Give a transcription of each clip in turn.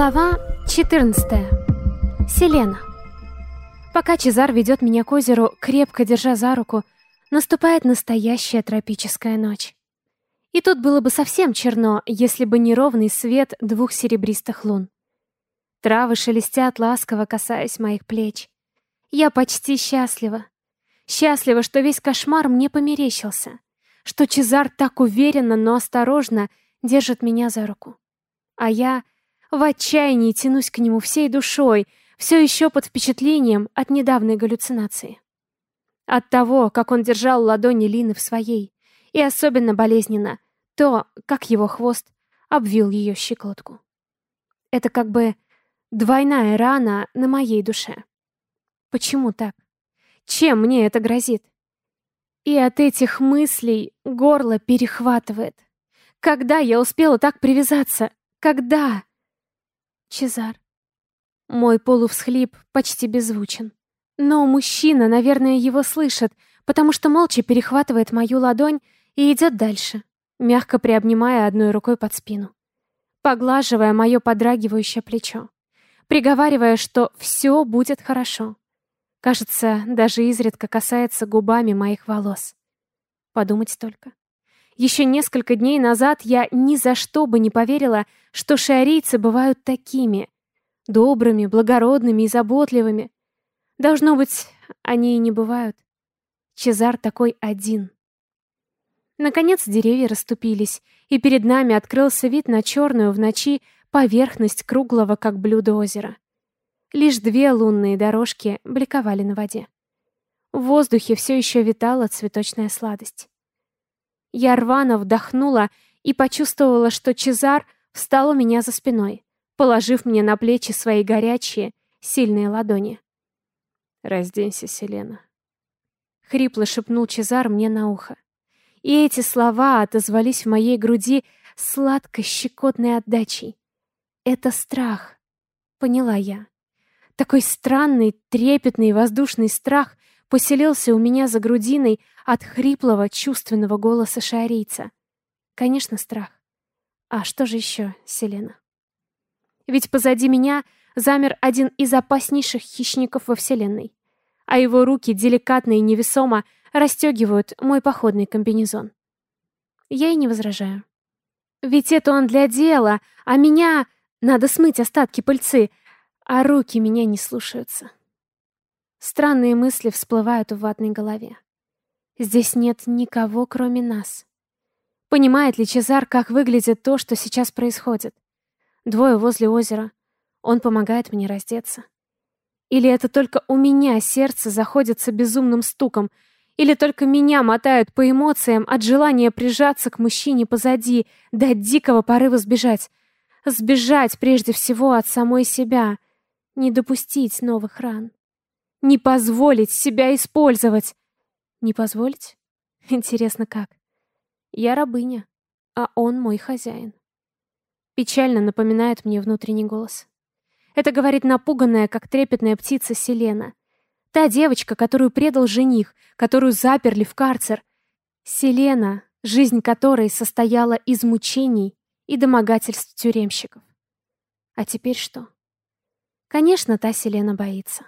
Глава 14. Селена. Пока Чезар ведет меня к озеру, крепко держа за руку, наступает настоящая тропическая ночь. И тут было бы совсем черно, если бы не ровный свет двух серебристых лун. Травы шелестят, ласково касаясь моих плеч. Я почти счастлива. Счастлива, что весь кошмар мне померещился. Что Чезар так уверенно, но осторожно держит меня за руку. А я в отчаянии тянусь к нему всей душой, все еще под впечатлением от недавней галлюцинации. От того, как он держал ладони Лины в своей, и особенно болезненно то, как его хвост обвил ее щекотку. Это как бы двойная рана на моей душе. Почему так? Чем мне это грозит? И от этих мыслей горло перехватывает. Когда я успела так привязаться? Когда? Чезар. Мой полувсхлип почти беззвучен. Но мужчина, наверное, его слышит, потому что молча перехватывает мою ладонь и идет дальше, мягко приобнимая одной рукой под спину, поглаживая мое подрагивающее плечо, приговаривая, что все будет хорошо. Кажется, даже изредка касается губами моих волос. Подумать только. Еще несколько дней назад я ни за что бы не поверила, что шиарийцы бывают такими. Добрыми, благородными и заботливыми. Должно быть, они и не бывают. Чезар такой один. Наконец деревья расступились, и перед нами открылся вид на черную в ночи поверхность круглого, как блюдо озера. Лишь две лунные дорожки бликовали на воде. В воздухе все еще витала цветочная сладость. Я рвано вдохнула и почувствовала, что Чезар встал у меня за спиной, положив мне на плечи свои горячие, сильные ладони. «Разденься, Селена», — хрипло шепнул Чезар мне на ухо. И эти слова отозвались в моей груди сладкой щекотной отдачей. «Это страх», — поняла я. Такой странный, трепетный воздушный страх, поселился у меня за грудиной от хриплого, чувственного голоса шиарийца. Конечно, страх. А что же еще, Селена? Ведь позади меня замер один из опаснейших хищников во Вселенной, а его руки деликатно и невесомо расстегивают мой походный комбинезон. Я и не возражаю. Ведь это он для дела, а меня... Надо смыть остатки пыльцы, а руки меня не слушаются. Странные мысли всплывают в ватной голове. Здесь нет никого, кроме нас. Понимает ли Чезар, как выглядит то, что сейчас происходит? Двое возле озера. Он помогает мне раздеться. Или это только у меня сердце заходится безумным стуком, или только меня мотают по эмоциям от желания прижаться к мужчине позади, до дикого порыва сбежать. Сбежать прежде всего от самой себя, не допустить новых ран. Не позволить себя использовать. Не позволить? Интересно, как? Я рабыня, а он мой хозяин. Печально напоминает мне внутренний голос. Это говорит напуганная, как трепетная птица Селена. Та девочка, которую предал жених, которую заперли в карцер. Селена, жизнь которой состояла из мучений и домогательств тюремщиков. А теперь что? Конечно, та Селена боится.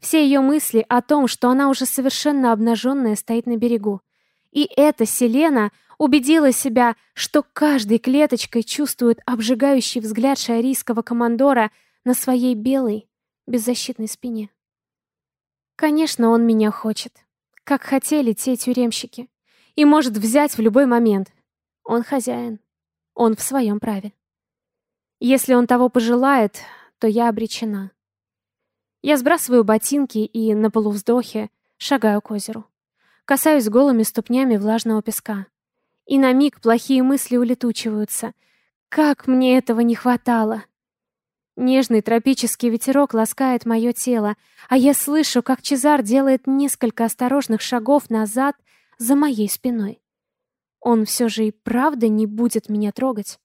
Все ее мысли о том, что она уже совершенно обнаженная стоит на берегу. И эта Селена убедила себя, что каждой клеточкой чувствует обжигающий взгляд шайрийского командора на своей белой, беззащитной спине. Конечно, он меня хочет, как хотели те тюремщики, и может взять в любой момент. Он хозяин, он в своем праве. Если он того пожелает, то я обречена. Я сбрасываю ботинки и на полувздохе шагаю к озеру. Касаюсь голыми ступнями влажного песка. И на миг плохие мысли улетучиваются. Как мне этого не хватало! Нежный тропический ветерок ласкает мое тело, а я слышу, как Чезар делает несколько осторожных шагов назад за моей спиной. Он все же и правда не будет меня трогать.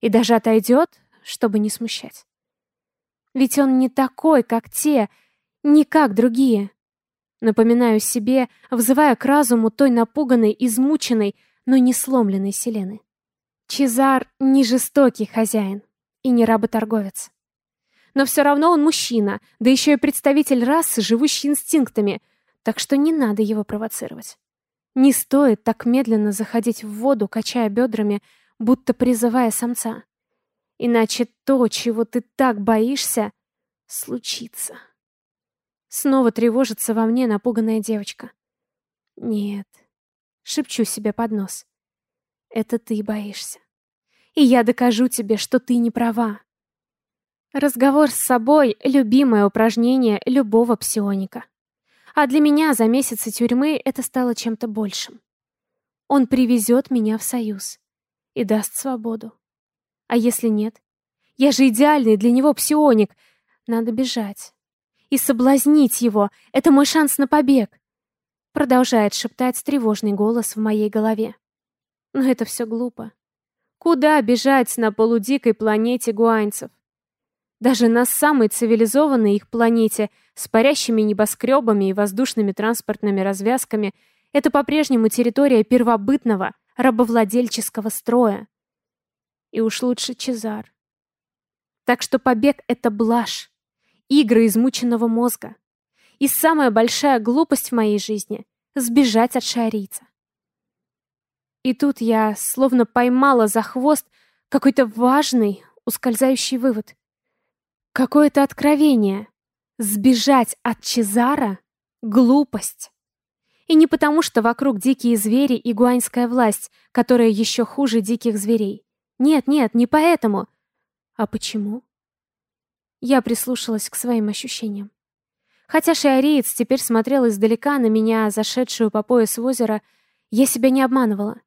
И даже отойдет, чтобы не смущать. Ведь он не такой, как те, не как другие. Напоминаю себе, взывая к разуму той напуганной, измученной, но не сломленной Селены. Чезар не жестокий хозяин и не работорговец. Но все равно он мужчина, да еще и представитель расы, живущий инстинктами, так что не надо его провоцировать. Не стоит так медленно заходить в воду, качая бедрами, будто призывая самца. Иначе то, чего ты так боишься, случится. Снова тревожится во мне напуганная девочка. Нет, шепчу себе под нос. Это ты боишься. И я докажу тебе, что ты не права. Разговор с собой — любимое упражнение любого псионика. А для меня за месяцы тюрьмы это стало чем-то большим. Он привезет меня в союз и даст свободу. А если нет? Я же идеальный для него псионик. Надо бежать. И соблазнить его — это мой шанс на побег. Продолжает шептать тревожный голос в моей голове. Но это все глупо. Куда бежать на полудикой планете гуанцев? Даже на самой цивилизованной их планете с парящими небоскребами и воздушными транспортными развязками это по-прежнему территория первобытного, рабовладельческого строя. И уж лучше Чезар. Так что побег — это блажь, игры измученного мозга. И самая большая глупость в моей жизни — сбежать от шарийца. И тут я словно поймала за хвост какой-то важный, ускользающий вывод. Какое-то откровение. Сбежать от Чезара — глупость. И не потому, что вокруг дикие звери и гуаньская власть, которая еще хуже диких зверей. Нет, нет, не поэтому. А почему? Я прислушалась к своим ощущениям. Хотя шиариец теперь смотрел издалека на меня, зашедшую по пояс в озеро, я себя не обманывала.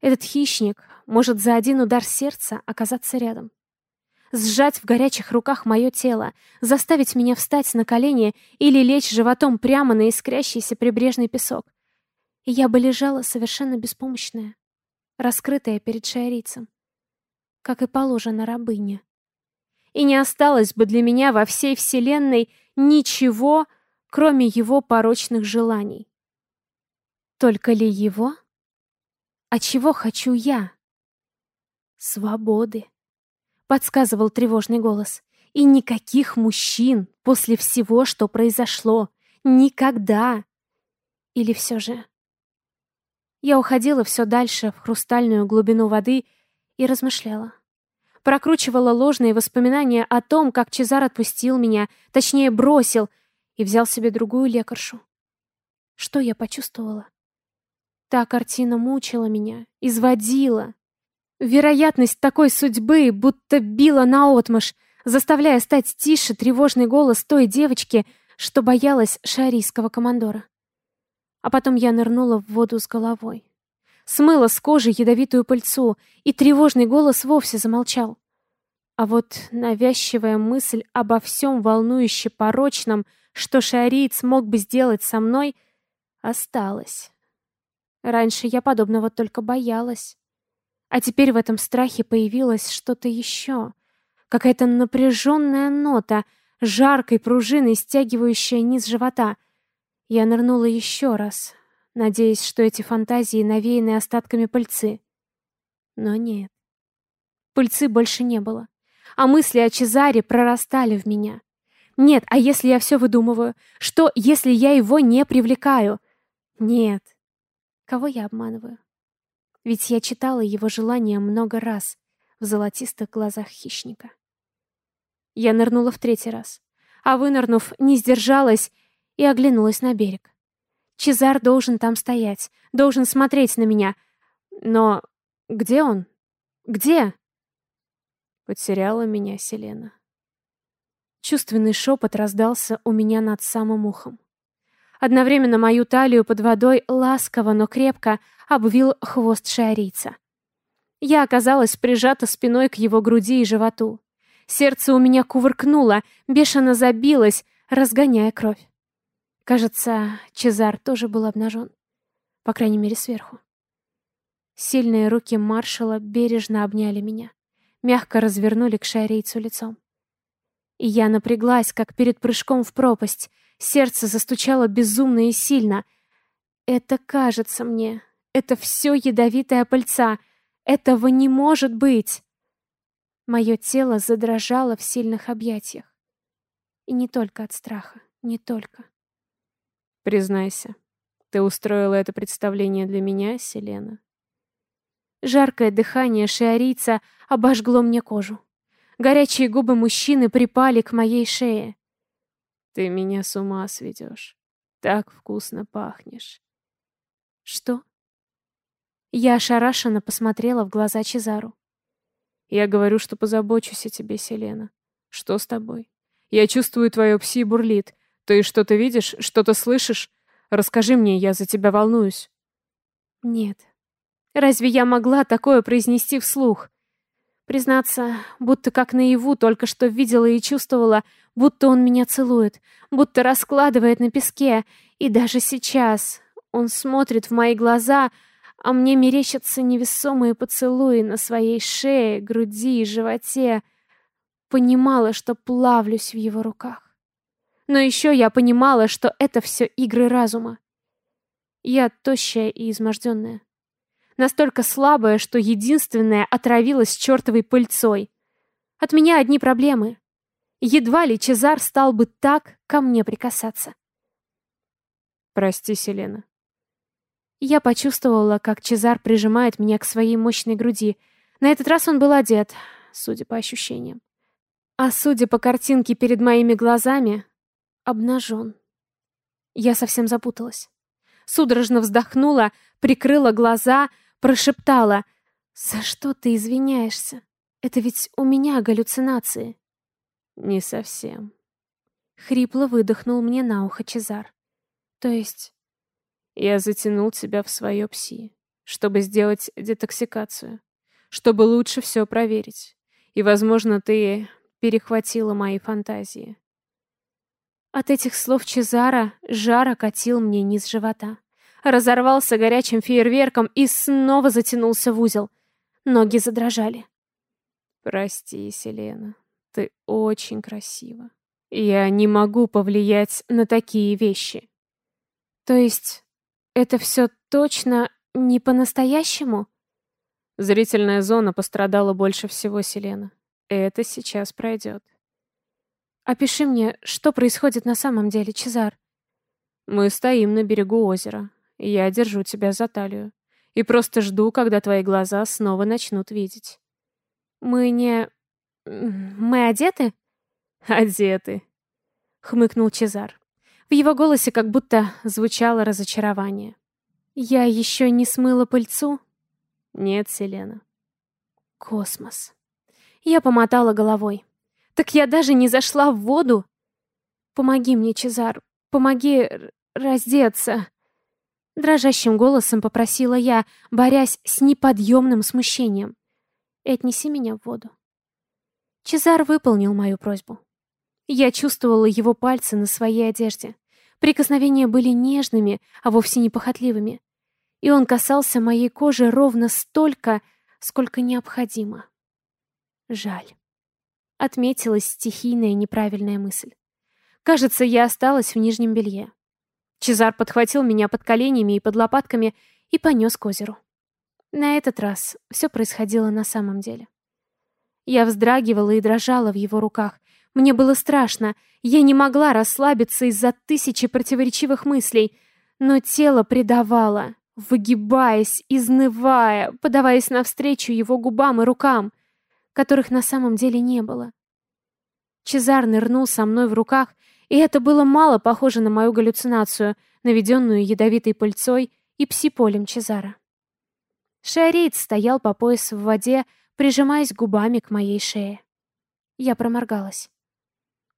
Этот хищник может за один удар сердца оказаться рядом. Сжать в горячих руках мое тело, заставить меня встать на колени или лечь животом прямо на искрящийся прибрежный песок. И я бы лежала совершенно беспомощная, раскрытая перед шиарийцем как и положено рабыне. И не осталось бы для меня во всей вселенной ничего, кроме его порочных желаний. Только ли его? А чего хочу я? Свободы, подсказывал тревожный голос. И никаких мужчин после всего, что произошло. Никогда. Или все же... Я уходила все дальше в хрустальную глубину воды и размышляла прокручивала ложные воспоминания о том, как Чезар отпустил меня, точнее бросил, и взял себе другую лекаршу. Что я почувствовала? Та картина мучила меня, изводила. Вероятность такой судьбы будто била наотмашь, заставляя стать тише тревожный голос той девочки, что боялась шарийского командора. А потом я нырнула в воду с головой смыла с кожи ядовитую пыльцу, и тревожный голос вовсе замолчал. А вот навязчивая мысль обо всем волнующе порочном, что шариец мог бы сделать со мной, осталась. Раньше я подобного только боялась. А теперь в этом страхе появилось что-то еще. Какая-то напряженная нота, жаркой пружиной, стягивающая низ живота. Я нырнула еще раз, надеясь, что эти фантазии навеяны остатками пыльцы. Но нет. Пыльцы больше не было. А мысли о Чезаре прорастали в меня. Нет, а если я все выдумываю? Что, если я его не привлекаю? Нет. Кого я обманываю? Ведь я читала его желания много раз в золотистых глазах хищника. Я нырнула в третий раз, а вынырнув, не сдержалась и оглянулась на берег. Чезар должен там стоять, должен смотреть на меня. Но где он? Где? Потеряла меня Селена. Чувственный шепот раздался у меня над самым ухом. Одновременно мою талию под водой ласково, но крепко обвил хвост шиарийца. Я оказалась прижата спиной к его груди и животу. Сердце у меня кувыркнуло, бешено забилось, разгоняя кровь. Кажется, Чезар тоже был обнажен. По крайней мере, сверху. Сильные руки маршала бережно обняли меня. Мягко развернули к шарейцу лицом. И я напряглась, как перед прыжком в пропасть. Сердце застучало безумно и сильно. Это кажется мне. Это все ядовитая пыльца. Этого не может быть. Мое тело задрожало в сильных объятиях. И не только от страха, не только. Признайся, ты устроила это представление для меня, Селена? Жаркое дыхание шиарийца обожгло мне кожу. Горячие губы мужчины припали к моей шее. Ты меня с ума сведешь. Так вкусно пахнешь. Что? Я ошарашенно посмотрела в глаза Чезару. Я говорю, что позабочусь о тебе, Селена. Что с тобой? Я чувствую, твое пси бурлит. Ты что-то видишь, что-то слышишь? Расскажи мне, я за тебя волнуюсь. Нет. Разве я могла такое произнести вслух? Признаться, будто как наяву только что видела и чувствовала, будто он меня целует, будто раскладывает на песке. И даже сейчас он смотрит в мои глаза, а мне мерещатся невесомые поцелуи на своей шее, груди и животе. Понимала, что плавлюсь в его руках. Но еще я понимала, что это все игры разума. Я тощая и изможденная. Настолько слабая, что единственная отравилась чертовой пыльцой. От меня одни проблемы. Едва ли Чезар стал бы так ко мне прикасаться. Прости, Селена. Я почувствовала, как Чезар прижимает меня к своей мощной груди. На этот раз он был одет, судя по ощущениям. А судя по картинке перед моими глазами, обнажен. Я совсем запуталась. Судорожно вздохнула, прикрыла глаза, прошептала. «За что ты извиняешься? Это ведь у меня галлюцинации». «Не совсем». Хрипло выдохнул мне на ухо Чезар. «То есть я затянул тебя в свое пси, чтобы сделать детоксикацию, чтобы лучше все проверить. И, возможно, ты перехватила мои фантазии. От этих слов Чезара жар окатил мне низ живота. Разорвался горячим фейерверком и снова затянулся в узел. Ноги задрожали. Прости, Селена, ты очень красива. Я не могу повлиять на такие вещи. То есть это все точно не по-настоящему? Зрительная зона пострадала больше всего, Селена. Это сейчас пройдет. Опиши мне, что происходит на самом деле, Чезар. Мы стоим на берегу озера. Я держу тебя за талию. И просто жду, когда твои глаза снова начнут видеть. Мы не... Мы одеты? Одеты, хмыкнул Чезар. В его голосе как будто звучало разочарование. «Я еще не смыла пыльцу?» «Нет, Селена». «Космос». Я помотала головой. «Так я даже не зашла в воду?» «Помоги мне, Чезар, помоги раздеться!» Дрожащим голосом попросила я, борясь с неподъемным смущением. «И отнеси меня в воду». Чезар выполнил мою просьбу. Я чувствовала его пальцы на своей одежде. Прикосновения были нежными, а вовсе не похотливыми. И он касался моей кожи ровно столько, сколько необходимо. Жаль. Отметилась стихийная неправильная мысль. Кажется, я осталась в нижнем белье. Чезар подхватил меня под коленями и под лопатками и понес к озеру. На этот раз все происходило на самом деле. Я вздрагивала и дрожала в его руках, мне было страшно. Я не могла расслабиться из-за тысячи противоречивых мыслей. Но тело предавало, выгибаясь, изнывая, подаваясь навстречу его губам и рукам, которых на самом деле не было. Чезар нырнул со мной в руках, и это было мало похоже на мою галлюцинацию, наведенную ядовитой пыльцой и псиполем Чезара. Шиарейц стоял по пояс в воде, прижимаясь губами к моей шее. Я проморгалась.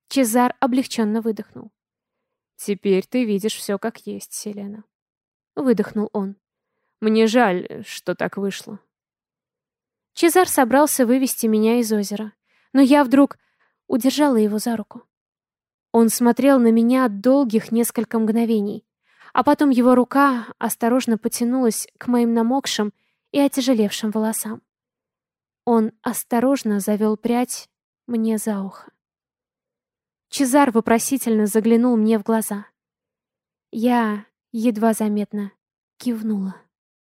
Чезар облегченно выдохнул. «Теперь ты видишь все как есть, Селена». Выдохнул он. «Мне жаль, что так вышло». Чезар собрался вывести меня из озера, но я вдруг удержала его за руку. Он смотрел на меня долгих несколько мгновений, а потом его рука осторожно потянулась к моим намокшим и отяжелевшим волосам. Он осторожно завел прядь мне за ухо. Чезар вопросительно заглянул мне в глаза. Я едва заметно кивнула.